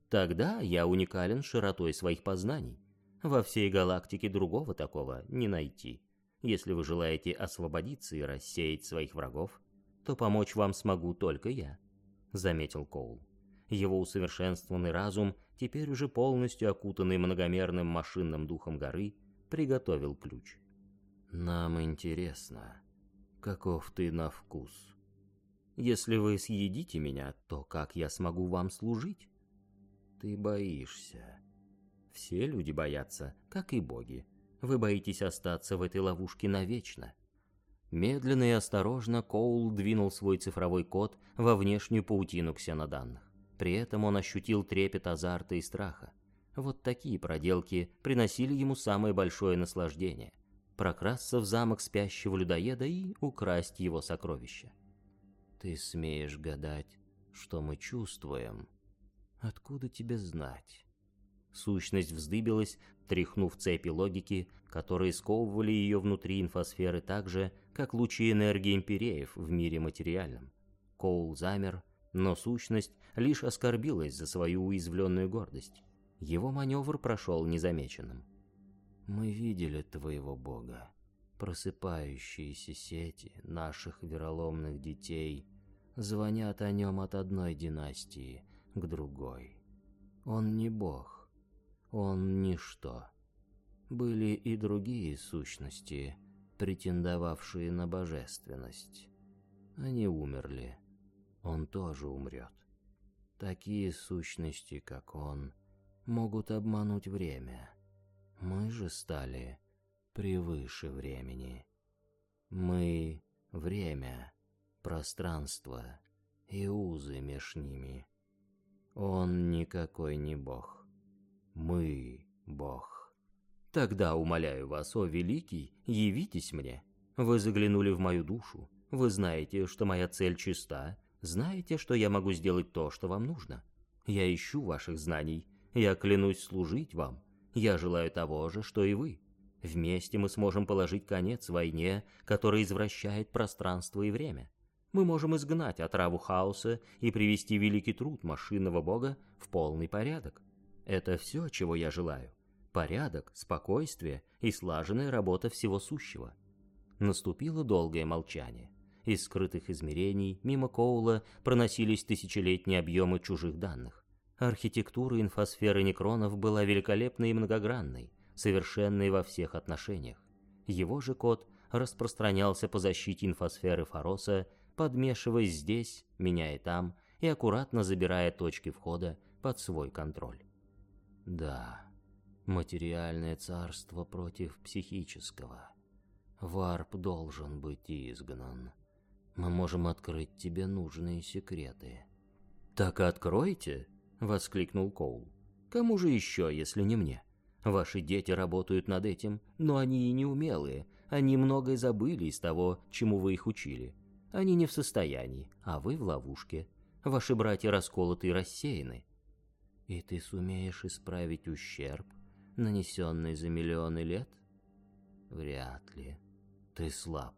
Тогда я уникален широтой своих познаний. Во всей галактике другого такого не найти. Если вы желаете освободиться и рассеять своих врагов, то помочь вам смогу только я», — заметил Коул. Его усовершенствованный разум, теперь уже полностью окутанный многомерным машинным духом горы, приготовил ключ. «Нам интересно, каков ты на вкус?» Если вы съедите меня, то как я смогу вам служить? Ты боишься. Все люди боятся, как и боги. Вы боитесь остаться в этой ловушке навечно. Медленно и осторожно Коул двинул свой цифровой код во внешнюю паутину ксеноданных. При этом он ощутил трепет азарта и страха. Вот такие проделки приносили ему самое большое наслаждение. Прокрасться в замок спящего людоеда и украсть его сокровища. Ты смеешь гадать, что мы чувствуем? Откуда тебе знать? Сущность вздыбилась, тряхнув цепи логики, которые сковывали ее внутри инфосферы так же, как лучи энергии империев в мире материальном. Коул замер, но сущность лишь оскорбилась за свою уязвленную гордость. Его маневр прошел незамеченным. «Мы видели твоего бога», Просыпающиеся сети наших вероломных детей звонят о нем от одной династии к другой. Он не бог, он ничто. Были и другие сущности, претендовавшие на божественность. Они умерли, он тоже умрет. Такие сущности, как он, могут обмануть время. Мы же стали превыше времени. Мы — время, пространство и узы меж ними. Он никакой не бог. Мы бог. Тогда, умоляю вас, о великий, явитесь мне. Вы заглянули в мою душу. Вы знаете, что моя цель чиста. Знаете, что я могу сделать то, что вам нужно. Я ищу ваших знаний. Я клянусь служить вам. Я желаю того же, что и вы. Вместе мы сможем положить конец войне, которая извращает пространство и время. Мы можем изгнать отраву хаоса и привести великий труд машинного бога в полный порядок. Это все, чего я желаю. Порядок, спокойствие и слаженная работа всего сущего. Наступило долгое молчание. Из скрытых измерений мимо Коула проносились тысячелетние объемы чужих данных. Архитектура инфосферы некронов была великолепной и многогранной, совершенной во всех отношениях. Его же код распространялся по защите инфосферы Фароса, подмешиваясь здесь, меняя там и аккуратно забирая точки входа под свой контроль. Да, материальное царство против психического. Варп должен быть изгнан. Мы можем открыть тебе нужные секреты. «Так откройте!» — воскликнул Коул. «Кому же еще, если не мне?» Ваши дети работают над этим, но они и не умелые. Они многое забыли из того, чему вы их учили. Они не в состоянии, а вы в ловушке. Ваши братья расколоты и рассеяны. И ты сумеешь исправить ущерб, нанесенный за миллионы лет? Вряд ли. Ты слаб.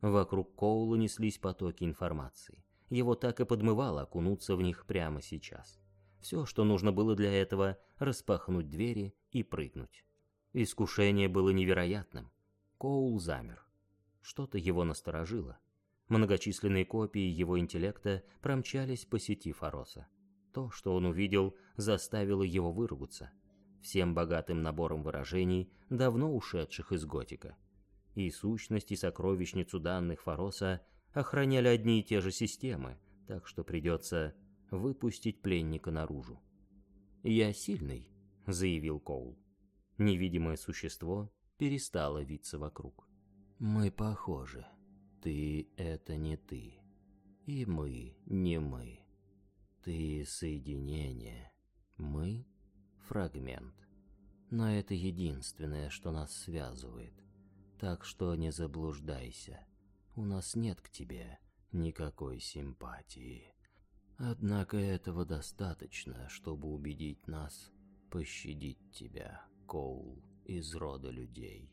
Вокруг Коула неслись потоки информации. Его так и подмывало окунуться в них прямо сейчас. Все, что нужно было для этого, распахнуть двери и прыгнуть. Искушение было невероятным. Коул замер. Что-то его насторожило. Многочисленные копии его интеллекта промчались по сети Фароса. То, что он увидел, заставило его выругаться. Всем богатым набором выражений, давно ушедших из готика. И сущность, и сокровищницу данных Фароса охраняли одни и те же системы, так что придется выпустить пленника наружу. «Я сильный», — заявил Коул. Невидимое существо перестало виться вокруг. «Мы похожи. Ты — это не ты. И мы — не мы. Ты — соединение. Мы — фрагмент. Но это единственное, что нас связывает. Так что не заблуждайся. У нас нет к тебе никакой симпатии». Однако этого достаточно, чтобы убедить нас пощадить тебя, Коул, из рода людей.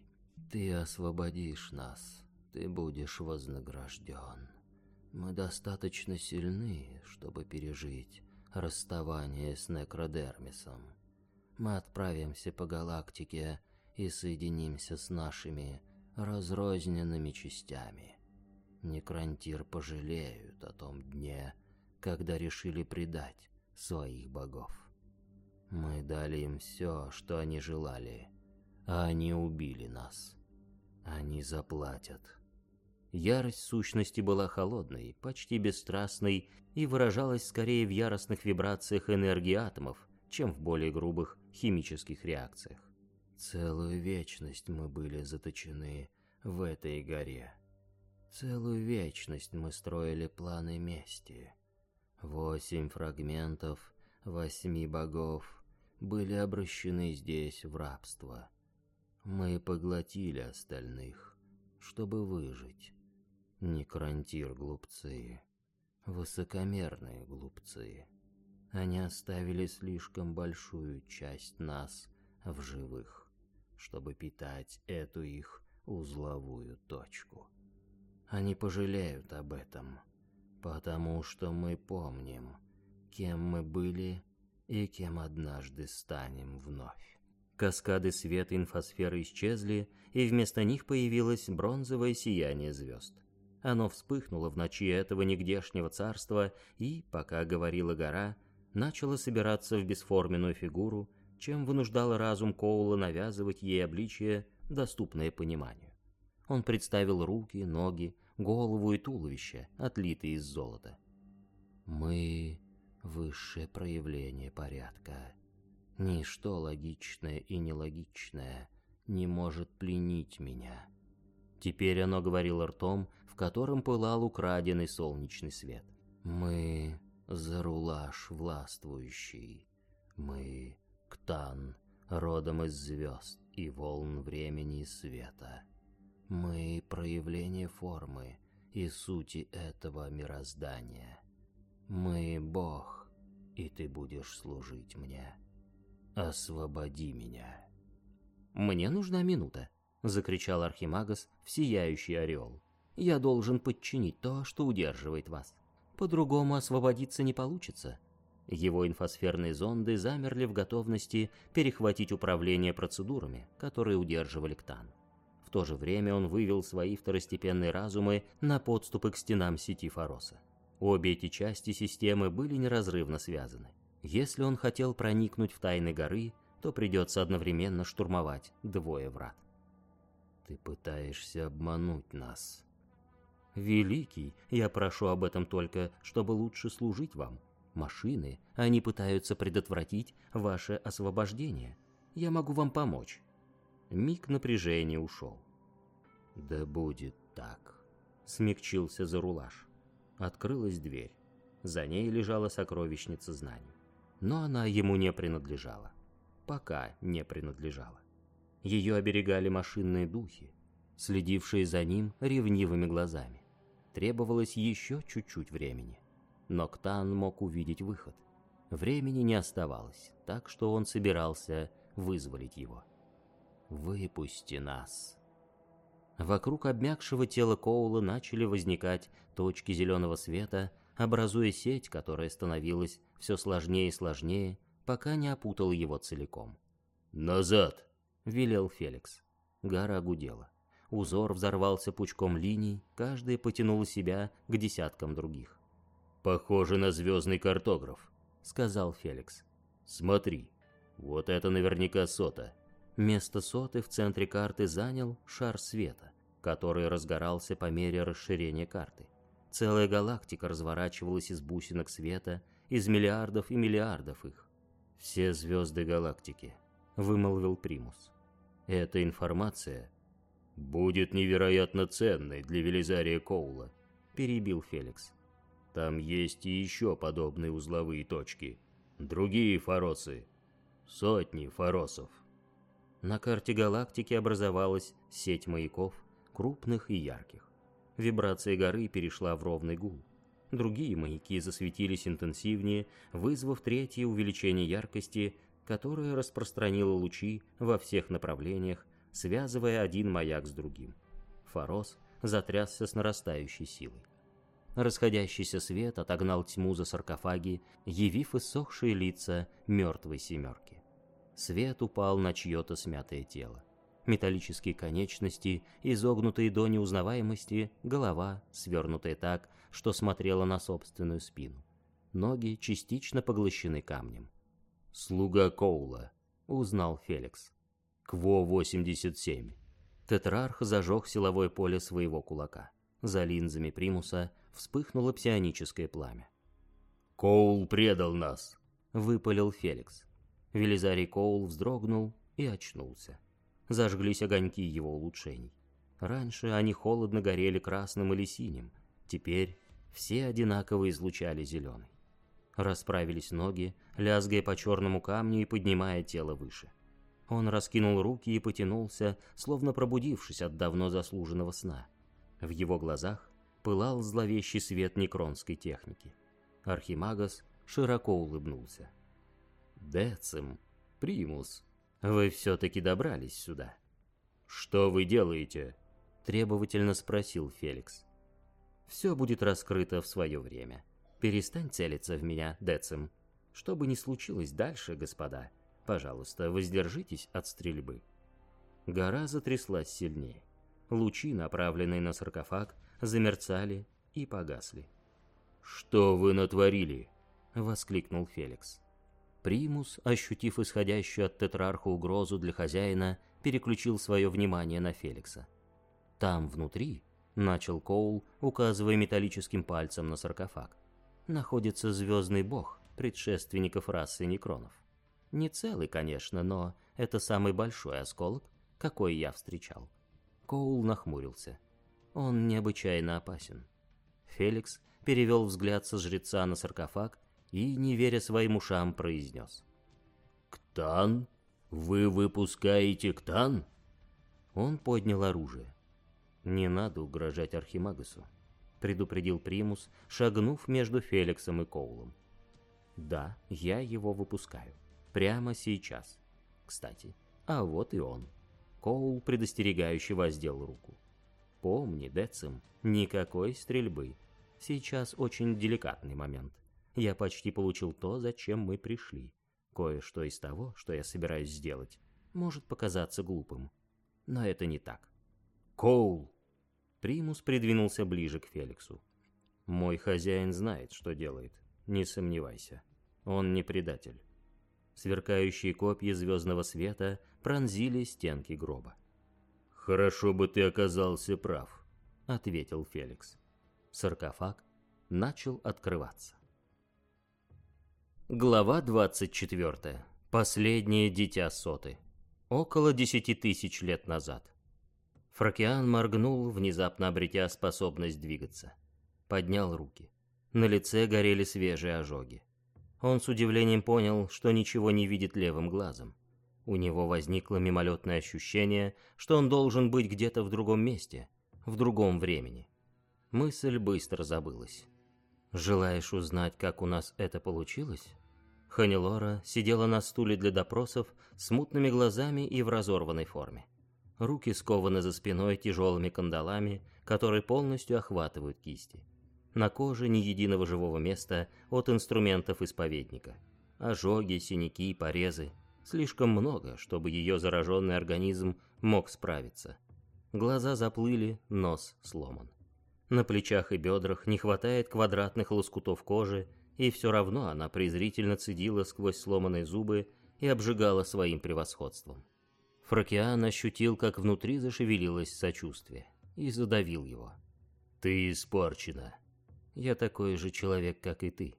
Ты освободишь нас, ты будешь вознагражден. Мы достаточно сильны, чтобы пережить расставание с Некродермисом. Мы отправимся по галактике и соединимся с нашими разрозненными частями. Некрантир пожалеют о том дне, когда решили предать своих богов. Мы дали им все, что они желали, а они убили нас. Они заплатят. Ярость сущности была холодной, почти бесстрастной и выражалась скорее в яростных вибрациях энергии атомов, чем в более грубых химических реакциях. Целую вечность мы были заточены в этой горе. Целую вечность мы строили планы мести. Восемь фрагментов восьми богов были обращены здесь в рабство. Мы поглотили остальных, чтобы выжить. Некрантир глупцы, высокомерные глупцы. Они оставили слишком большую часть нас в живых, чтобы питать эту их узловую точку. Они пожалеют об этом — потому что мы помним, кем мы были и кем однажды станем вновь. Каскады света инфосферы исчезли, и вместо них появилось бронзовое сияние звезд. Оно вспыхнуло в ночи этого нигдешнего царства и, пока говорила гора, начало собираться в бесформенную фигуру, чем вынуждал разум Коула навязывать ей обличие, доступное пониманию. Он представил руки, ноги, голову и туловище, отлитые из золота. Мы — высшее проявление порядка. Ничто логичное и нелогичное не может пленить меня. Теперь оно говорило ртом, в котором пылал украденный солнечный свет. «Мы Зарулаш властвующий, мы Ктан, родом из звезд и волн времени и света. Мы проявление формы и сути этого мироздания. Мы Бог, и ты будешь служить мне. Освободи меня». «Мне нужна минута», — закричал Архимагас в сияющий орел. «Я должен подчинить то, что удерживает вас. По-другому освободиться не получится». Его инфосферные зонды замерли в готовности перехватить управление процедурами, которые удерживали Ктан. То же время он вывел свои второстепенные разумы на подступы к стенам сети Фароса. Обе эти части системы были неразрывно связаны. Если он хотел проникнуть в тайны горы, то придется одновременно штурмовать двое врат. Ты пытаешься обмануть нас. Великий, я прошу об этом только, чтобы лучше служить вам. Машины, они пытаются предотвратить ваше освобождение. Я могу вам помочь. Миг напряжения ушел. Да будет так. Смягчился Зарулаш. Открылась дверь. За ней лежала сокровищница знаний. Но она ему не принадлежала. Пока не принадлежала. Ее оберегали машинные духи, следившие за ним ревнивыми глазами. Требовалось еще чуть-чуть времени. Но Ктан мог увидеть выход. Времени не оставалось, так что он собирался вызволить его. «Выпусти нас!» Вокруг обмякшего тела Коула начали возникать точки зеленого света, образуя сеть, которая становилась все сложнее и сложнее, пока не опутала его целиком. «Назад!» — велел Феликс. Гора гудела. Узор взорвался пучком линий, каждая потянула себя к десяткам других. «Похоже на звездный картограф», — сказал Феликс. «Смотри, вот это наверняка сота». Место соты в центре карты занял шар света, который разгорался по мере расширения карты. Целая галактика разворачивалась из бусинок света, из миллиардов и миллиардов их. «Все звезды галактики», — вымолвил Примус. Эта информация будет невероятно ценной для Велизария Коула, перебил Феликс. Там есть и еще подобные узловые точки. Другие фаросы. Сотни фаросов. На карте галактики образовалась сеть маяков, крупных и ярких. Вибрация горы перешла в ровный гул. Другие маяки засветились интенсивнее, вызвав третье увеличение яркости которая распространила лучи во всех направлениях, связывая один маяк с другим. Форос затрясся с нарастающей силой. Расходящийся свет отогнал тьму за саркофаги, явив иссохшие лица мертвой семерки. Свет упал на чье-то смятое тело. Металлические конечности, изогнутые до неузнаваемости, голова, свернутая так, что смотрела на собственную спину. Ноги частично поглощены камнем. «Слуга Коула», — узнал Феликс. «Кво-87». Тетрарх зажег силовое поле своего кулака. За линзами примуса вспыхнуло псионическое пламя. «Коул предал нас», — выпалил Феликс. Велизарий Коул вздрогнул и очнулся. Зажглись огоньки его улучшений. Раньше они холодно горели красным или синим, теперь все одинаково излучали зеленый. Расправились ноги, лязгая по черному камню и поднимая тело выше. Он раскинул руки и потянулся, словно пробудившись от давно заслуженного сна. В его глазах пылал зловещий свет некронской техники. Архимагас широко улыбнулся. «Децим, Примус, вы все-таки добрались сюда». «Что вы делаете?» — требовательно спросил Феликс. «Все будет раскрыто в свое время», Перестань целиться в меня, Децим. Что бы ни случилось дальше, господа, пожалуйста, воздержитесь от стрельбы. Гора затряслась сильнее. Лучи, направленные на саркофаг, замерцали и погасли. «Что вы натворили?» — воскликнул Феликс. Примус, ощутив исходящую от тетрарха угрозу для хозяина, переключил свое внимание на Феликса. «Там внутри», — начал Коул, указывая металлическим пальцем на саркофаг, находится звездный бог предшественников расы некронов. Не целый, конечно, но это самый большой осколок, какой я встречал. Коул нахмурился. Он необычайно опасен. Феликс перевел взгляд со жреца на саркофаг и, не веря своим ушам, произнес. «Ктан? Вы выпускаете Ктан?» Он поднял оружие. «Не надо угрожать Архимагасу», — предупредил Примус, шагнув между Феликсом и Коулом. «Да, я его выпускаю. Прямо сейчас. Кстати, а вот и он». Коул предостерегающе воздел руку. «Помни, Децим, никакой стрельбы. Сейчас очень деликатный момент. Я почти получил то, зачем мы пришли. Кое-что из того, что я собираюсь сделать, может показаться глупым. Но это не так. Коул! Примус придвинулся ближе к Феликсу. Мой хозяин знает, что делает. Не сомневайся. Он не предатель. Сверкающие копья звездного света пронзили стенки гроба. «Хорошо бы ты оказался прав», — ответил Феликс. Саркофаг начал открываться. Глава 24. Последнее дитя Соты. Около десяти тысяч лет назад. Фракиан моргнул, внезапно обретя способность двигаться. Поднял руки. На лице горели свежие ожоги. Он с удивлением понял, что ничего не видит левым глазом. У него возникло мимолетное ощущение, что он должен быть где-то в другом месте, в другом времени. Мысль быстро забылась. «Желаешь узнать, как у нас это получилось?» Ханилора сидела на стуле для допросов с мутными глазами и в разорванной форме. Руки скованы за спиной тяжелыми кандалами, которые полностью охватывают кисти. На коже ни единого живого места от инструментов исповедника. Ожоги, синяки, порезы. Слишком много, чтобы ее зараженный организм мог справиться. Глаза заплыли, нос сломан. На плечах и бедрах не хватает квадратных лоскутов кожи, и все равно она презрительно цедила сквозь сломанные зубы и обжигала своим превосходством. Фракиан ощутил, как внутри зашевелилось сочувствие, и задавил его. «Ты испорчена. Я такой же человек, как и ты».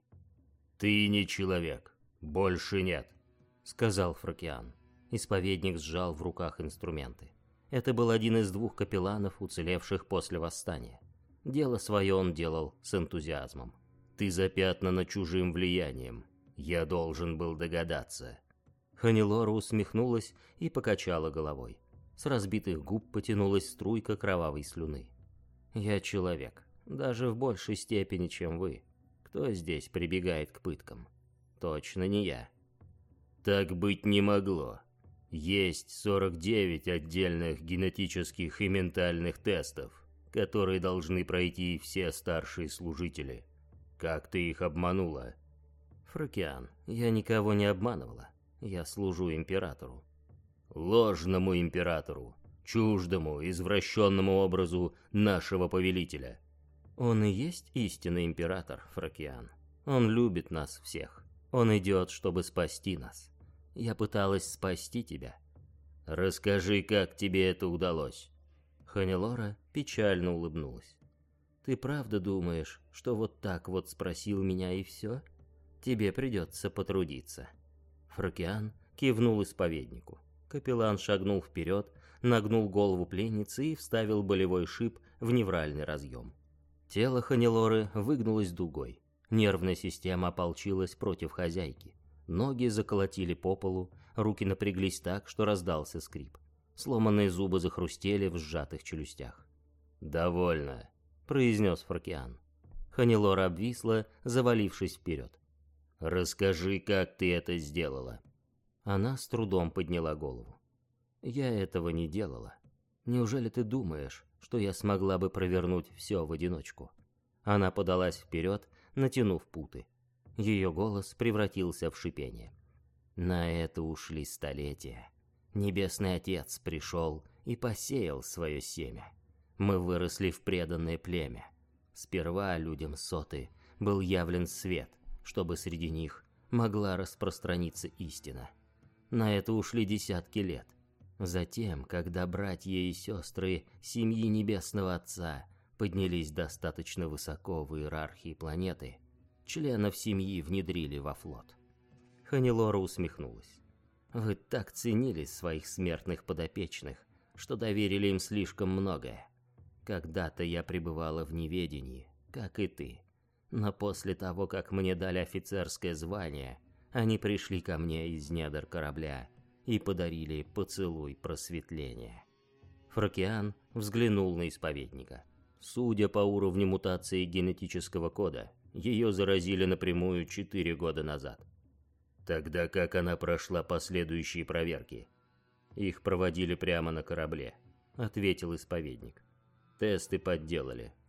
«Ты не человек. Больше нет», — сказал Фракиан. Исповедник сжал в руках инструменты. Это был один из двух капелланов, уцелевших после восстания. Дело свое он делал с энтузиазмом. «Ты запятнана чужим влиянием. Я должен был догадаться». Ханилора усмехнулась и покачала головой. С разбитых губ потянулась струйка кровавой слюны. «Я человек, даже в большей степени, чем вы. Кто здесь прибегает к пыткам? Точно не я». «Так быть не могло. Есть 49 отдельных генетических и ментальных тестов которые должны пройти все старшие служители. Как ты их обманула? Фракиан, я никого не обманывала. Я служу императору. Ложному императору, чуждому, извращенному образу нашего повелителя. Он и есть истинный император, Фракиан. Он любит нас всех. Он идет, чтобы спасти нас. Я пыталась спасти тебя. Расскажи, как тебе это удалось. Ханелора печально улыбнулась. «Ты правда думаешь, что вот так вот спросил меня и все? Тебе придется потрудиться». Фракиан кивнул исповеднику. Капеллан шагнул вперед, нагнул голову пленницы и вставил болевой шип в невральный разъем. Тело Ханелоры выгнулось дугой. Нервная система ополчилась против хозяйки. Ноги заколотили по полу, руки напряглись так, что раздался скрип. Сломанные зубы захрустели в сжатых челюстях. «Довольно», — произнес Фракиан. Ханилора обвисла, завалившись вперед. «Расскажи, как ты это сделала». Она с трудом подняла голову. «Я этого не делала. Неужели ты думаешь, что я смогла бы провернуть все в одиночку?» Она подалась вперед, натянув путы. Ее голос превратился в шипение. На это ушли столетия. Небесный Отец пришел и посеял свое семя. Мы выросли в преданное племя. Сперва людям соты был явлен свет, чтобы среди них могла распространиться истина. На это ушли десятки лет. Затем, когда братья и сестры семьи Небесного Отца поднялись достаточно высоко в иерархии планеты, членов семьи внедрили во флот. Ханилора усмехнулась. Вы так ценили своих смертных подопечных, что доверили им слишком многое. Когда-то я пребывала в неведении, как и ты. Но после того, как мне дали офицерское звание, они пришли ко мне из недр корабля и подарили поцелуй просветления. Фракиан взглянул на исповедника. Судя по уровню мутации генетического кода, ее заразили напрямую четыре года назад. Тогда как она прошла последующие проверки? Их проводили прямо на корабле, ответил исповедник. Тесты подделали,